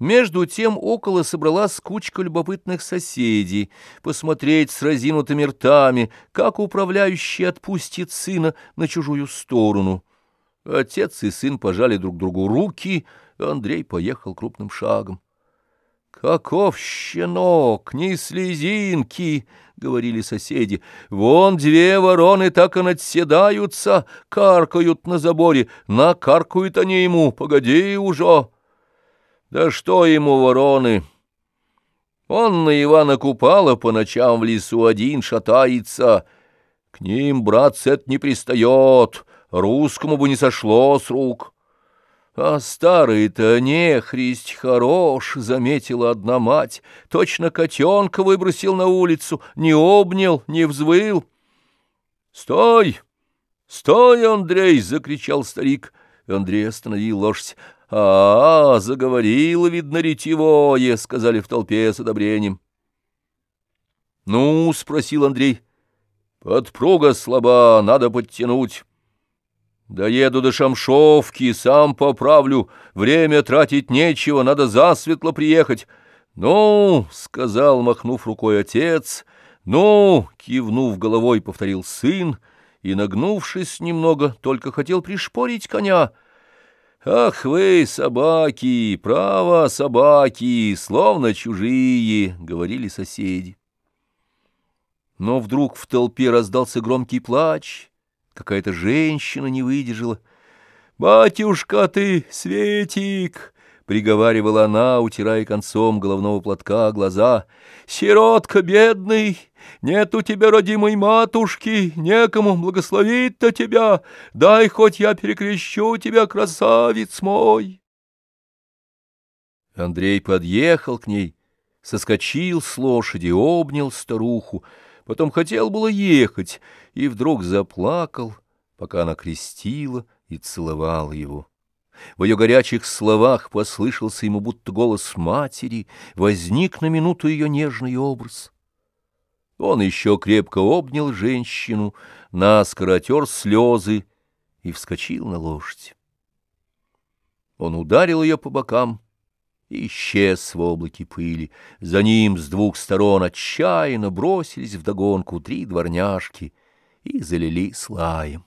Между тем около собралась кучка любопытных соседей, посмотреть с разинутыми ртами, как управляющий отпустит сына на чужую сторону. Отец и сын пожали друг другу руки, Андрей поехал крупным шагом. «Каков щенок, ни слезинки!» — говорили соседи. «Вон две вороны так и надседаются, каркают на заборе, накаркают они ему, погоди уже!» Да что ему вороны? Он на Ивана Купала по ночам в лесу один шатается. К ним, братцы, это не пристает, русскому бы не сошло с рук. А старый-то нехристь хорош, — заметила одна мать. Точно котенка выбросил на улицу, не обнял, не взвыл. — Стой! Стой, Андрей! — закричал старик. Андрей остановил лошадь. «А, -а заговорила, видно, ретевое», — сказали в толпе с одобрением. «Ну?» — спросил Андрей. «Подпруга слаба, надо подтянуть». «Доеду до Шамшовки, сам поправлю. Время тратить нечего, надо засветло приехать». «Ну!» — сказал, махнув рукой отец. «Ну!» — кивнув головой, повторил сын и, нагнувшись немного, только хотел пришпорить коня — «Ах вы, собаки, право, собаки, словно чужие!» — говорили соседи. Но вдруг в толпе раздался громкий плач. Какая-то женщина не выдержала. «Батюшка ты, Светик!» — приговаривала она, утирая концом головного платка глаза. «Сиротка бедный, нет у тебя родимой матушки, некому благословить-то тебя, дай хоть я перекрещу тебя, красавец мой!» Андрей подъехал к ней, соскочил с лошади, обнял старуху, потом хотел было ехать и вдруг заплакал, пока она крестила и целовала его. В ее горячих словах послышался ему будто голос матери, возник на минуту ее нежный образ. Он еще крепко обнял женщину, наскоро отер слезы и вскочил на лошадь. Он ударил ее по бокам и исчез в облаке пыли. За ним с двух сторон отчаянно бросились вдогонку три дворняжки и залили слаем.